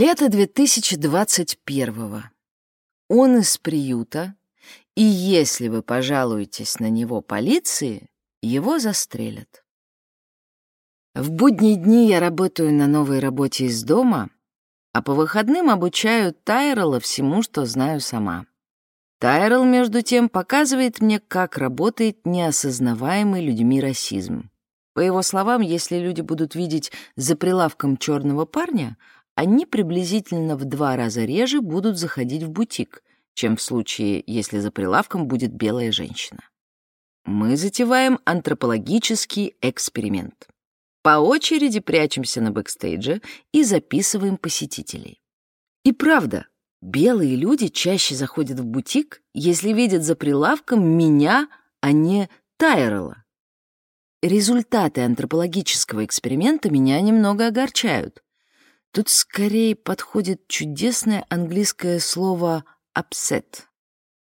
Лето 2021-го. Он из приюта, и если вы пожалуетесь на него полиции, его застрелят. В будние дни я работаю на новой работе из дома, а по выходным обучаю Тайрелла всему, что знаю сама. Тайрелл, между тем, показывает мне, как работает неосознаваемый людьми расизм. По его словам, если люди будут видеть за прилавком черного парня, они приблизительно в два раза реже будут заходить в бутик, чем в случае, если за прилавком будет белая женщина. Мы затеваем антропологический эксперимент. По очереди прячемся на бэкстейдже и записываем посетителей. И правда, белые люди чаще заходят в бутик, если видят за прилавком меня, а не Тайрелла. Результаты антропологического эксперимента меня немного огорчают. Тут скорее подходит чудесное английское слово «upset»,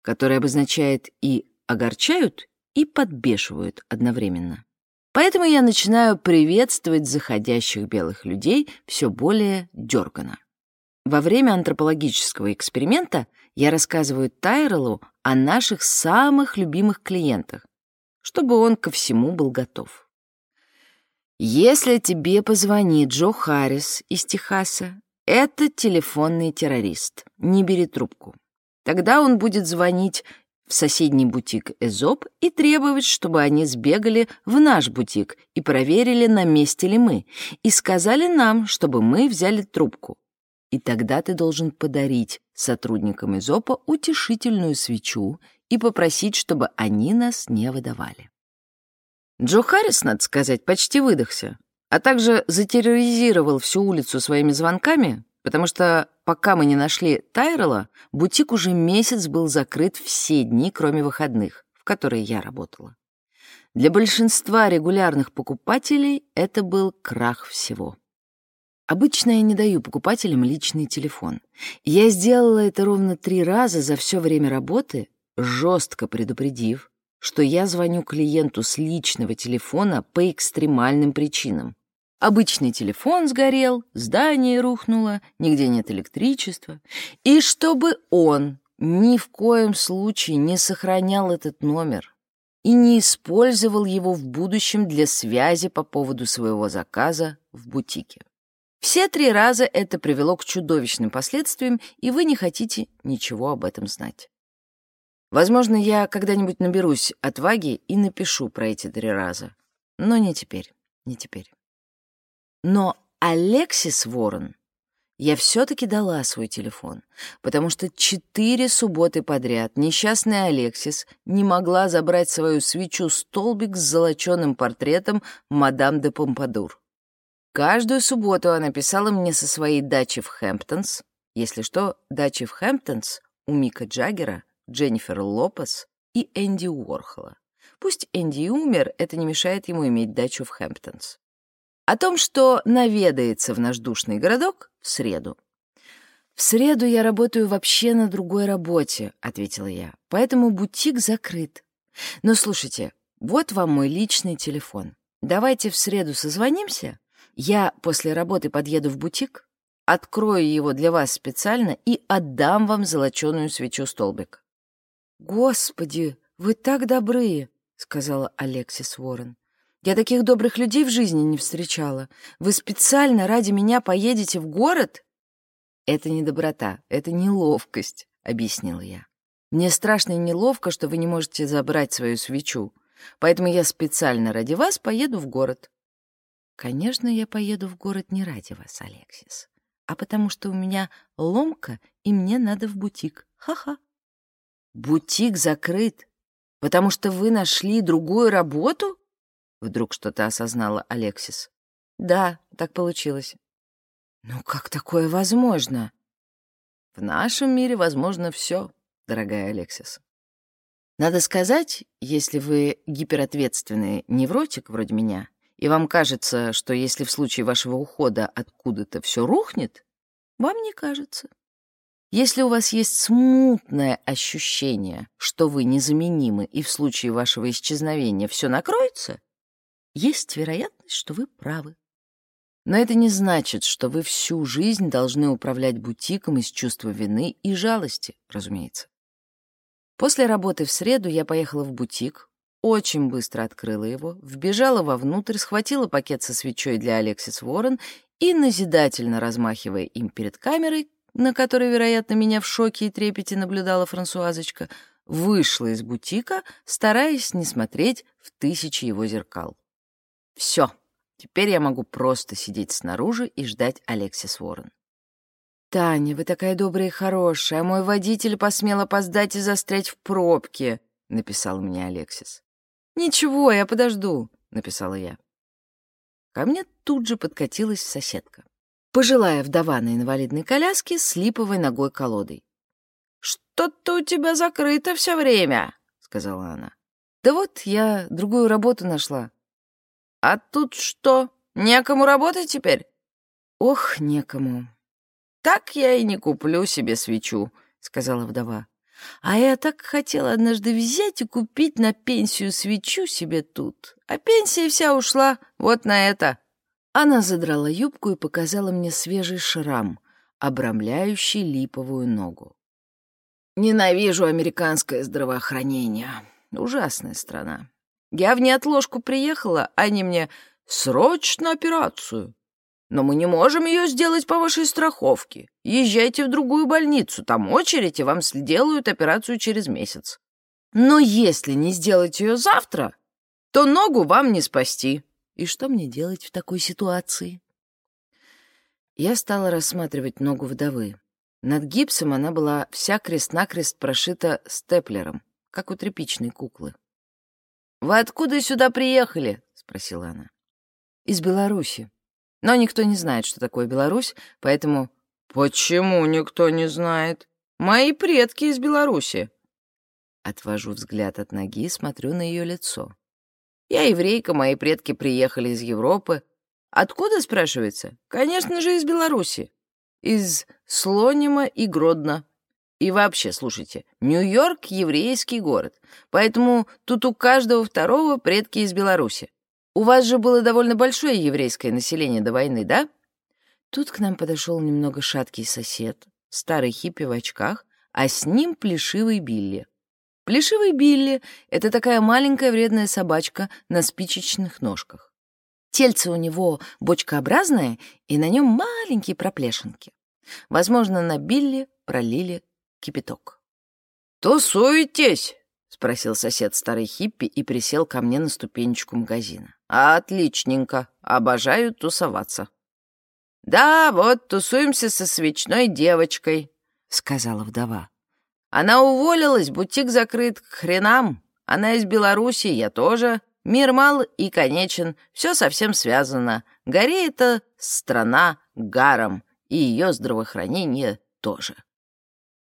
которое обозначает и огорчают, и подбешивают одновременно. Поэтому я начинаю приветствовать заходящих белых людей все более дерганно. Во время антропологического эксперимента я рассказываю Тайреллу о наших самых любимых клиентах, чтобы он ко всему был готов. Если тебе позвонит Джо Харрис из Техаса, это телефонный террорист. Не бери трубку. Тогда он будет звонить в соседний бутик Эзоп и требовать, чтобы они сбегали в наш бутик и проверили, на месте ли мы, и сказали нам, чтобы мы взяли трубку. И тогда ты должен подарить сотрудникам Эзопа утешительную свечу и попросить, чтобы они нас не выдавали. Джо Харрис, надо сказать, почти выдохся, а также затерроризировал всю улицу своими звонками, потому что пока мы не нашли Тайрела, бутик уже месяц был закрыт все дни, кроме выходных, в которые я работала. Для большинства регулярных покупателей это был крах всего. Обычно я не даю покупателям личный телефон. Я сделала это ровно три раза за все время работы, жестко предупредив, что я звоню клиенту с личного телефона по экстремальным причинам. Обычный телефон сгорел, здание рухнуло, нигде нет электричества. И чтобы он ни в коем случае не сохранял этот номер и не использовал его в будущем для связи по поводу своего заказа в бутике. Все три раза это привело к чудовищным последствиям, и вы не хотите ничего об этом знать. Возможно, я когда-нибудь наберусь отваги и напишу про эти три раза. Но не теперь, не теперь. Но Алексис Ворон я все-таки дала свой телефон, потому что четыре субботы подряд несчастная Алексис не могла забрать свою свечу-столбик с золоченым портретом мадам де Помпадур. Каждую субботу она писала мне со своей дачи в Хэмптонс. Если что, дачи в Хэмптонс у Мика Джаггера — Дженнифер Лопес и Энди Уорхола. Пусть Энди умер, это не мешает ему иметь дачу в Хэмптонс. О том, что наведается в наш душный городок в среду. «В среду я работаю вообще на другой работе», — ответила я, «поэтому бутик закрыт. Но слушайте, вот вам мой личный телефон. Давайте в среду созвонимся. Я после работы подъеду в бутик, открою его для вас специально и отдам вам золоченую свечу-столбик. «Господи, вы так добрые!» — сказала Алексис Уоррен. «Я таких добрых людей в жизни не встречала. Вы специально ради меня поедете в город?» «Это не доброта, это неловкость», — объяснила я. «Мне страшно и неловко, что вы не можете забрать свою свечу, поэтому я специально ради вас поеду в город». «Конечно, я поеду в город не ради вас, Алексис, а потому что у меня ломка, и мне надо в бутик. Ха-ха». «Бутик закрыт, потому что вы нашли другую работу?» Вдруг что-то осознала Алексис. «Да, так получилось». «Ну как такое возможно?» «В нашем мире возможно все, дорогая Алексис. Надо сказать, если вы гиперответственный невротик вроде меня, и вам кажется, что если в случае вашего ухода откуда-то все рухнет, вам не кажется. Если у вас есть смутное ощущение, что вы незаменимы и в случае вашего исчезновения все накроется, есть вероятность, что вы правы. Но это не значит, что вы всю жизнь должны управлять бутиком из чувства вины и жалости, разумеется. После работы в среду я поехала в бутик, очень быстро открыла его, вбежала вовнутрь, схватила пакет со свечой для Алексис Уоррен и, назидательно размахивая им перед камерой, на которой, вероятно, меня в шоке и трепете наблюдала Франсуазочка, вышла из бутика, стараясь не смотреть в тысячи его зеркал. Все, теперь я могу просто сидеть снаружи и ждать Алексис Уоррен. «Таня, вы такая добрая и хорошая, а мой водитель посмел опоздать и застрять в пробке», — написал мне Алексис. «Ничего, я подожду», — написала я. Ко мне тут же подкатилась соседка. Пожилая вдова на инвалидной коляске с липовой ногой колодой. «Что-то у тебя закрыто все время», — сказала она. «Да вот, я другую работу нашла». «А тут что, некому работать теперь?» «Ох, некому». «Так я и не куплю себе свечу», — сказала вдова. «А я так хотела однажды взять и купить на пенсию свечу себе тут. А пенсия вся ушла вот на это». Она задрала юбку и показала мне свежий шрам, обрамляющий липовую ногу. Ненавижу американское здравоохранение. Ужасная страна. Я в неотложку приехала, они мне «срочно операцию». Но мы не можем ее сделать по вашей страховке. Езжайте в другую больницу, там очередь, и вам сделают операцию через месяц. Но если не сделать ее завтра, то ногу вам не спасти. И что мне делать в такой ситуации? Я стала рассматривать ногу вдовы. Над гипсом она была вся крест-накрест прошита степлером, как у тряпичной куклы. «Вы откуда сюда приехали?» — спросила она. «Из Беларуси. Но никто не знает, что такое Беларусь, поэтому...» «Почему никто не знает? Мои предки из Беларуси». Отвожу взгляд от ноги и смотрю на ее лицо. «Я еврейка, мои предки приехали из Европы. Откуда, спрашивается? Конечно же, из Беларуси из Слонима и Гродно. И вообще, слушайте, Нью-Йорк — еврейский город, поэтому тут у каждого второго предки из Беларуси. У вас же было довольно большое еврейское население до войны, да? Тут к нам подошел немного шаткий сосед, старый хиппи в очках, а с ним плешивый Билли. Плешивый Билли — это такая маленькая вредная собачка на спичечных ножках. Тельце у него бочкообразное, и на нем маленькие проплешинки. Возможно, на Билли пролили кипяток. «Тусуетесь?» — спросил сосед старый хиппи и присел ко мне на ступенечку магазина. «Отличненько. Обожаю тусоваться». «Да, вот тусуемся со свечной девочкой», — сказала вдова. «Она уволилась, бутик закрыт, к хренам. Она из Беларуси, я тоже. Мир мал и конечен, все совсем связано. Горе — это страна гаром, и ее здравоохранение тоже.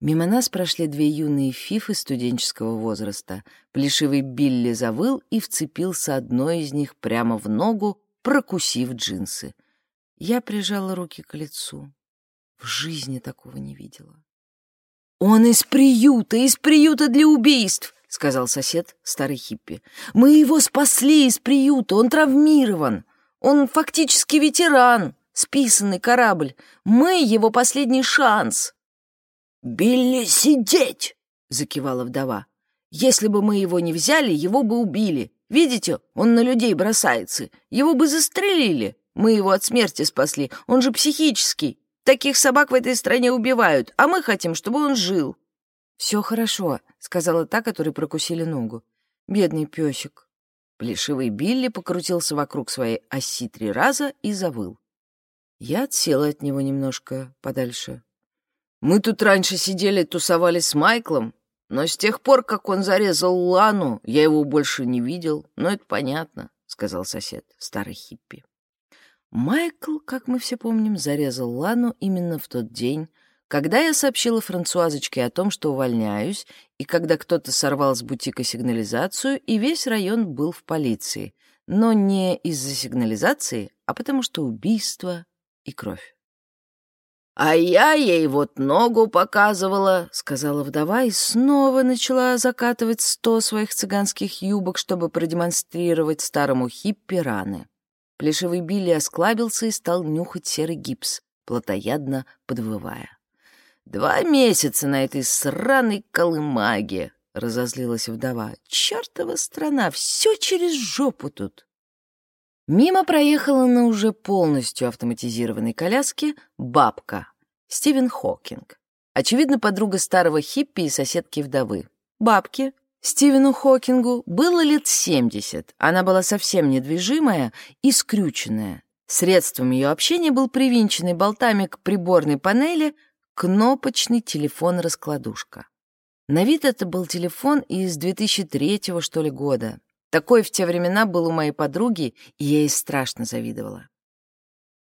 Мимо нас прошли две юные фифы студенческого возраста. Плешивый Билли завыл и вцепился одной из них прямо в ногу, прокусив джинсы. Я прижала руки к лицу. В жизни такого не видела. «Он из приюта, из приюта для убийств!» — сказал сосед, старый хиппи. «Мы его спасли из приюта, он травмирован. Он фактически ветеран, списанный корабль. Мы его последний шанс». «Билли сидеть!» — закивала вдова. «Если бы мы его не взяли, его бы убили. Видите, он на людей бросается. Его бы застрелили. Мы его от смерти спасли. Он же психический. Таких собак в этой стране убивают, а мы хотим, чтобы он жил». «Все хорошо», — сказала та, которой прокусили ногу. «Бедный песик». Плешивый Билли покрутился вокруг своей оси три раза и завыл. Я отсела от него немножко подальше. «Мы тут раньше сидели, тусовались с Майклом, но с тех пор, как он зарезал Лану, я его больше не видел. Но это понятно», — сказал сосед, старый хиппи. Майкл, как мы все помним, зарезал Лану именно в тот день, когда я сообщила Франсуазочке о том, что увольняюсь, и когда кто-то сорвал с бутика сигнализацию, и весь район был в полиции, но не из-за сигнализации, а потому что убийство и кровь. «А я ей вот ногу показывала», — сказала вдова и снова начала закатывать сто своих цыганских юбок, чтобы продемонстрировать старому хиппи раны. Плешивый Билли осклабился и стал нюхать серый гипс, плотоядно подвывая. «Два месяца на этой сраной колымаге!» — разозлилась вдова. «Чёртова страна! Все через жопу тут!» Мимо проехала на уже полностью автоматизированной коляске бабка Стивен Хокинг. Очевидно, подруга старого хиппи и соседки вдовы. Бабке, Стивену Хокингу, было лет 70. Она была совсем недвижимая и скрюченная. Средством ее общения был привинченный болтами к приборной панели кнопочный телефон-раскладушка. На вид это был телефон из 2003 что ли, года. Такой в те времена был у моей подруги, и я ей страшно завидовала.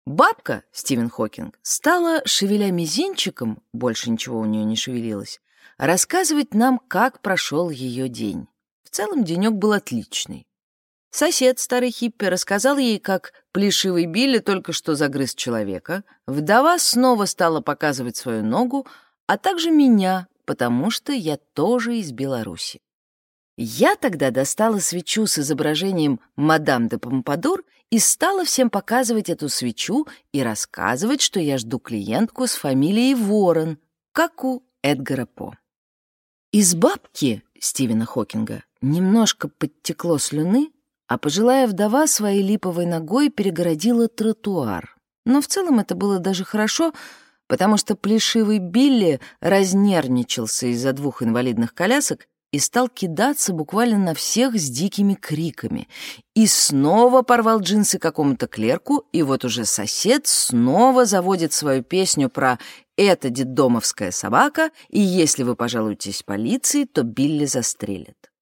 Бабка, Стивен Хокинг, стала, шевеля мизинчиком, больше ничего у нее не шевелилось, рассказывать нам, как прошел ее день. В целом денек был отличный. Сосед, старый хиппи, рассказал ей, как плешивый Билли только что загрыз человека, вдова снова стала показывать свою ногу, а также меня, потому что я тоже из Беларуси. Я тогда достала свечу с изображением мадам де Помпадур и стала всем показывать эту свечу и рассказывать, что я жду клиентку с фамилией Ворон, как у Эдгара По. Из бабки Стивена Хокинга немножко подтекло слюны, а пожилая вдова своей липовой ногой перегородила тротуар. Но в целом это было даже хорошо, потому что плешивый Билли разнервничался из-за двух инвалидных колясок и стал кидаться буквально на всех с дикими криками. И снова порвал джинсы какому-то клерку, и вот уже сосед снова заводит свою песню про «это детдомовская собака, и если вы пожалуетесь полиции, то Билли застрелит».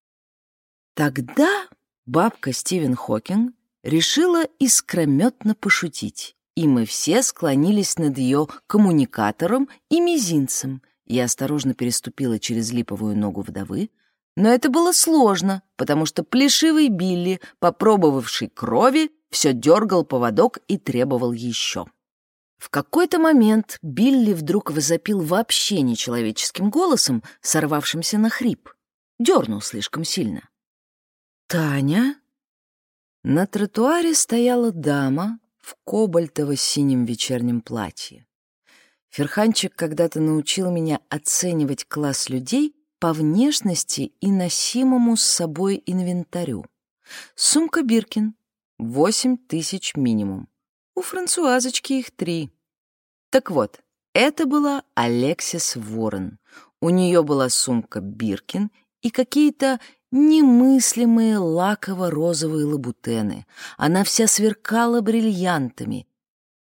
Тогда бабка Стивен Хокинг решила искрометно пошутить, и мы все склонились над ее коммуникатором и мизинцем — я осторожно переступила через липовую ногу вдовы, но это было сложно, потому что плешивый Билли, попробовавший крови, все дергал поводок и требовал еще. В какой-то момент Билли вдруг возопил вообще нечеловеческим голосом, сорвавшимся на хрип. Дернул слишком сильно. «Таня?» На тротуаре стояла дама в кобальтово-синем вечернем платье. Ферханчик когда-то научил меня оценивать класс людей по внешности и носимому с собой инвентарю. Сумка Биркин — восемь тысяч минимум. У Франсуазочки их три. Так вот, это была Алексис Ворон. У нее была сумка Биркин и какие-то немыслимые лаково-розовые лабутены. Она вся сверкала бриллиантами.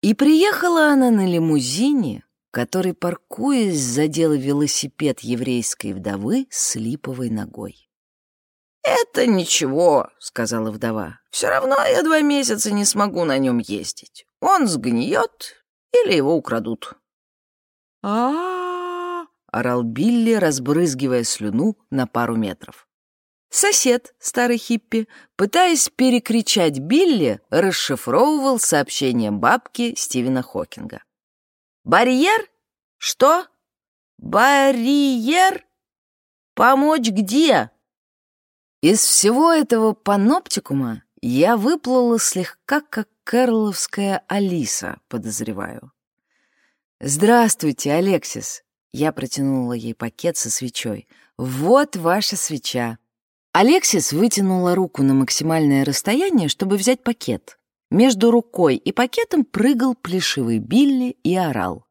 И приехала она на лимузине который, паркуясь, задел велосипед еврейской вдовы с липовой ногой. «Это ничего», — сказала вдова. «Все равно я два месяца не смогу на нем ездить. Он сгниет или его украдут». а орал Билли, разбрызгивая слюну на пару метров. Сосед, старый хиппи, пытаясь перекричать Билли, расшифровывал сообщение бабки Стивена Хокинга. Барьер? Что? Барьер? Помочь где? Из всего этого паноптикума я выплыла слегка как карловская Алиса, подозреваю. «Здравствуйте, Алексис!» Я протянула ей пакет со свечой. «Вот ваша свеча!» Алексис вытянула руку на максимальное расстояние, чтобы взять пакет. Между рукой и пакетом прыгал плешивый Билли и орал.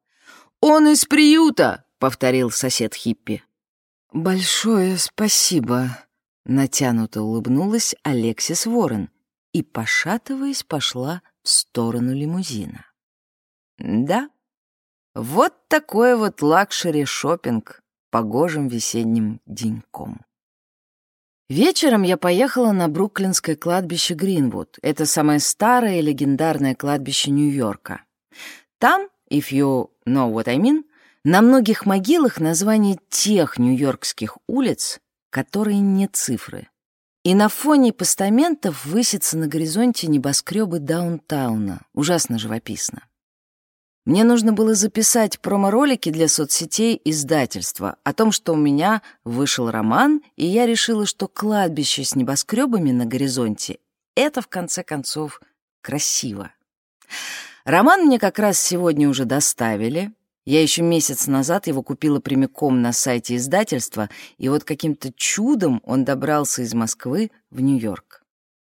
«Он из приюта!» — повторил сосед Хиппи. «Большое спасибо!» — натянуто улыбнулась Алексис Ворон и, пошатываясь, пошла в сторону лимузина. «Да, вот такой вот luxury шопинг погожим весенним деньком». Вечером я поехала на Бруклинское кладбище Гринвуд. Это самое старое и легендарное кладбище Нью-Йорка. Там, if you know what I mean, на многих могилах названия тех нью-йоркских улиц, которые не цифры. И на фоне постаментов высится на горизонте небоскребы даунтауна. Ужасно живописно. Мне нужно было записать промо-ролики для соцсетей издательства о том, что у меня вышел роман, и я решила, что кладбище с небоскребами на горизонте — это, в конце концов, красиво. Роман мне как раз сегодня уже доставили. Я еще месяц назад его купила прямиком на сайте издательства, и вот каким-то чудом он добрался из Москвы в Нью-Йорк.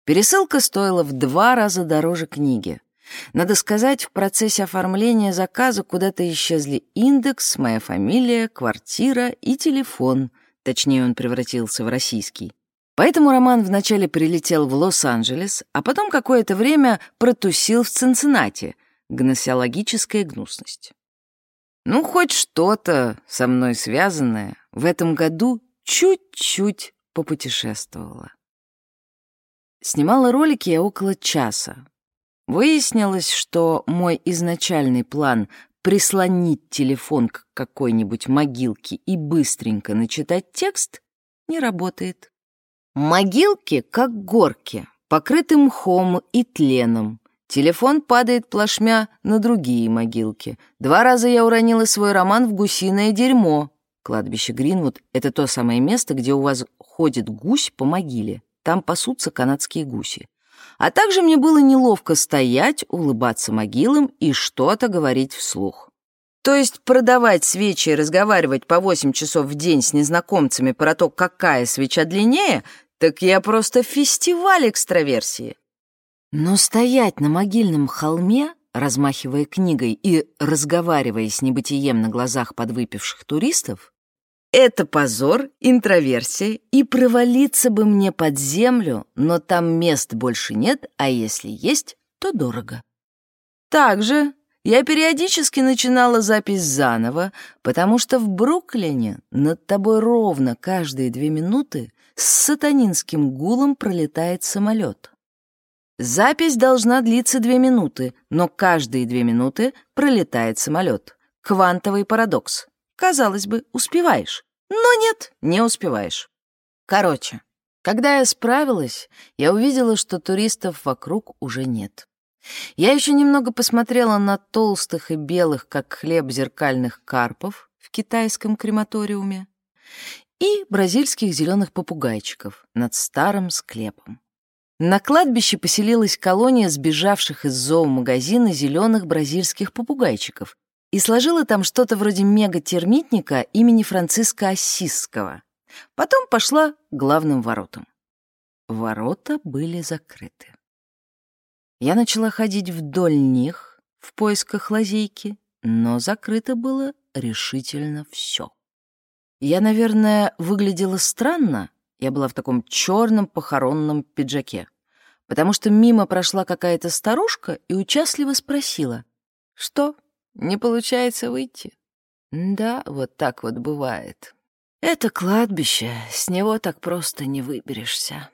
Пересылка стоила в два раза дороже книги. Надо сказать, в процессе оформления заказа куда-то исчезли индекс, моя фамилия, квартира и телефон. Точнее, он превратился в российский. Поэтому Роман вначале прилетел в Лос-Анджелес, а потом какое-то время протусил в Цинциннати. Гносеологическая гнусность. Ну, хоть что-то со мной связанное в этом году чуть-чуть попутешествовала. Снимала ролики я около часа. Выяснилось, что мой изначальный план прислонить телефон к какой-нибудь могилке и быстренько начитать текст не работает. Могилки как горки, покрыты мхом и тленом. Телефон падает плашмя на другие могилки. Два раза я уронила свой роман в гусиное дерьмо. Кладбище Гринвуд — это то самое место, где у вас ходит гусь по могиле. Там пасутся канадские гуси. А также мне было неловко стоять, улыбаться могилам и что-то говорить вслух. То есть продавать свечи и разговаривать по 8 часов в день с незнакомцами про то, какая свеча длиннее, так я просто фестиваль экстраверсии. Но стоять на могильном холме, размахивая книгой и разговаривая с небытием на глазах подвыпивших туристов, это позор, интроверсия, и провалиться бы мне под землю, но там мест больше нет, а если есть, то дорого. Также я периодически начинала запись заново, потому что в Бруклине над тобой ровно каждые две минуты с сатанинским гулом пролетает самолет. Запись должна длиться две минуты, но каждые две минуты пролетает самолет. Квантовый парадокс. Казалось бы, успеваешь. Но нет, не успеваешь. Короче, когда я справилась, я увидела, что туристов вокруг уже нет. Я еще немного посмотрела на толстых и белых, как хлеб, зеркальных карпов в китайском крематориуме и бразильских зеленых попугайчиков над старым склепом. На кладбище поселилась колония сбежавших из зоомагазина зеленых бразильских попугайчиков, и сложила там что-то вроде мегатермитника имени Франциска Ассизского. Потом пошла к главным воротам. Ворота были закрыты. Я начала ходить вдоль них в поисках лазейки, но закрыто было решительно все. Я, наверное, выглядела странно, я была в таком черном похоронном пиджаке, потому что мимо прошла какая-то старушка и участливо спросила, «Что, не получается выйти. Да, вот так вот бывает. Это кладбище, с него так просто не выберешься.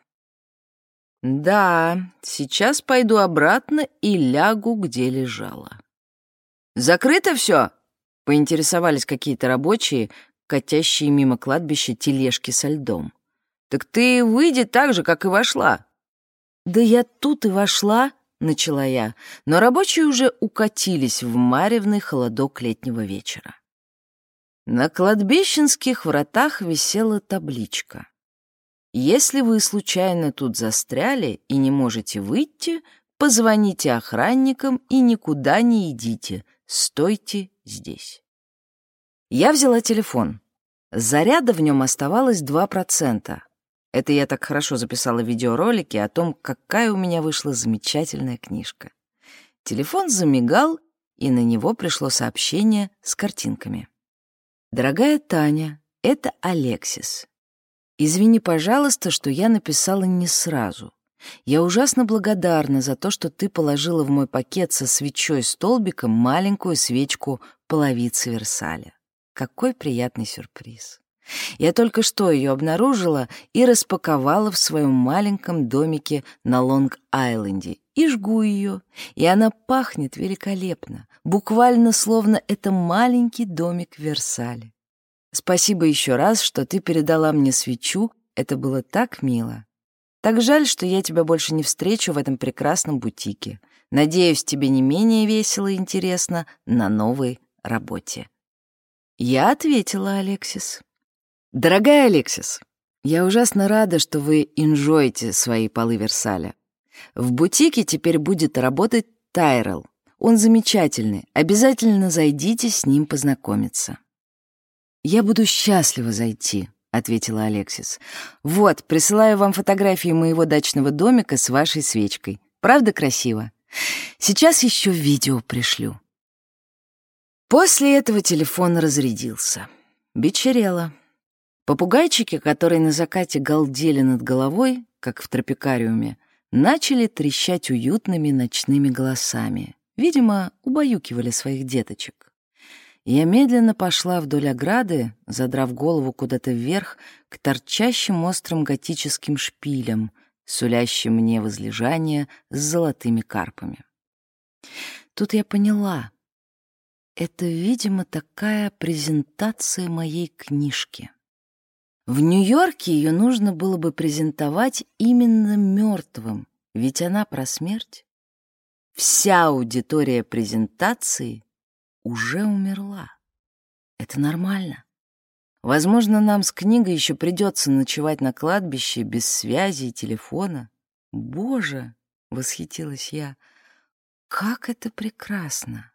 Да, сейчас пойду обратно и лягу, где лежала. Закрыто все? Поинтересовались какие-то рабочие, катящие мимо кладбища тележки со льдом. Так ты выйди так же, как и вошла. Да я тут и вошла, — начала я, но рабочие уже укатились в маревный холодок летнего вечера. На кладбищенских вратах висела табличка. «Если вы случайно тут застряли и не можете выйти, позвоните охранникам и никуда не идите, стойте здесь». Я взяла телефон. Заряда в нем оставалось 2%, это я так хорошо записала видеоролики о том, какая у меня вышла замечательная книжка. Телефон замигал, и на него пришло сообщение с картинками. «Дорогая Таня, это Алексис. Извини, пожалуйста, что я написала не сразу. Я ужасно благодарна за то, что ты положила в мой пакет со свечой-столбиком маленькую свечку половицы Версаля. Какой приятный сюрприз. Я только что ее обнаружила и распаковала в своем маленьком домике на Лонг-Айленде. И жгу ее, и она пахнет великолепно, буквально словно это маленький домик в Версале. Спасибо еще раз, что ты передала мне свечу, это было так мило. Так жаль, что я тебя больше не встречу в этом прекрасном бутике. Надеюсь, тебе не менее весело и интересно на новой работе. Я ответила, Алексис. Дорогая Алексис, я ужасно рада, что вы инжоете свои полы Версаля. В бутике теперь будет работать Тайрелл. Он замечательный. Обязательно зайдите с ним познакомиться. Я буду счастлива зайти, ответила Алексис. Вот, присылаю вам фотографии моего дачного домика с вашей свечкой. Правда красиво? Сейчас еще видео пришлю. После этого телефон разрядился. Вечерело. Попугайчики, которые на закате галдели над головой, как в тропикариуме, начали трещать уютными ночными голосами. Видимо, убаюкивали своих деточек. Я медленно пошла вдоль ограды, задрав голову куда-то вверх, к торчащим острым готическим шпилям, сулящим мне возлежание с золотыми карпами. Тут я поняла. Это, видимо, такая презентация моей книжки. В Нью-Йорке ее нужно было бы презентовать именно мертвым, ведь она про смерть. Вся аудитория презентации уже умерла. Это нормально. Возможно, нам с книгой еще придется ночевать на кладбище без связи и телефона. Боже, — восхитилась я, — как это прекрасно!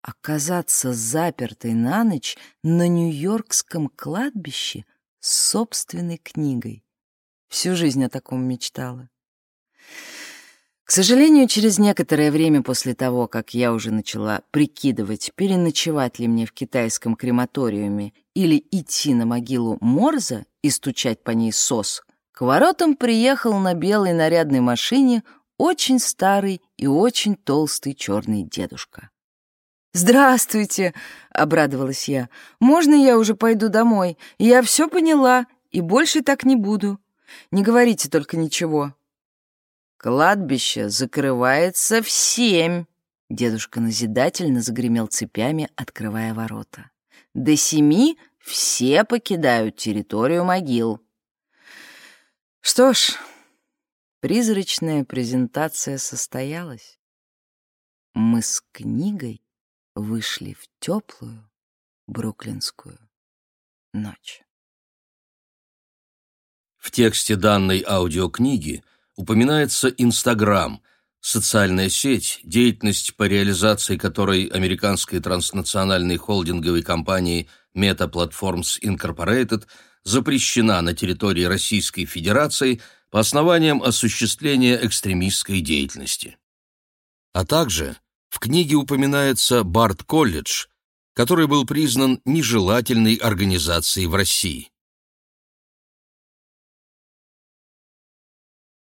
Оказаться запертой на ночь на Нью-Йоркском кладбище — с собственной книгой. Всю жизнь о таком мечтала. К сожалению, через некоторое время после того, как я уже начала прикидывать, переночевать ли мне в китайском крематориуме или идти на могилу Морза и стучать по ней сос, к воротам приехал на белой нарядной машине очень старый и очень толстый черный дедушка. «Здравствуйте!» — обрадовалась я. «Можно я уже пойду домой? Я все поняла, и больше так не буду. Не говорите только ничего». «Кладбище закрывается в семь!» Дедушка назидательно загремел цепями, открывая ворота. «До семи все покидают территорию могил». Что ж, призрачная презентация состоялась. Мы с книгой вышли в теплую бруклинскую ночь. В тексте данной аудиокниги упоминается Инстаграм, социальная сеть, деятельность по реализации которой американской транснациональной холдинговой компании Meta Platforms Incorporated запрещена на территории Российской Федерации по основаниям осуществления экстремистской деятельности. А также в книге упоминается Барт-колледж, который был признан нежелательной организацией в России.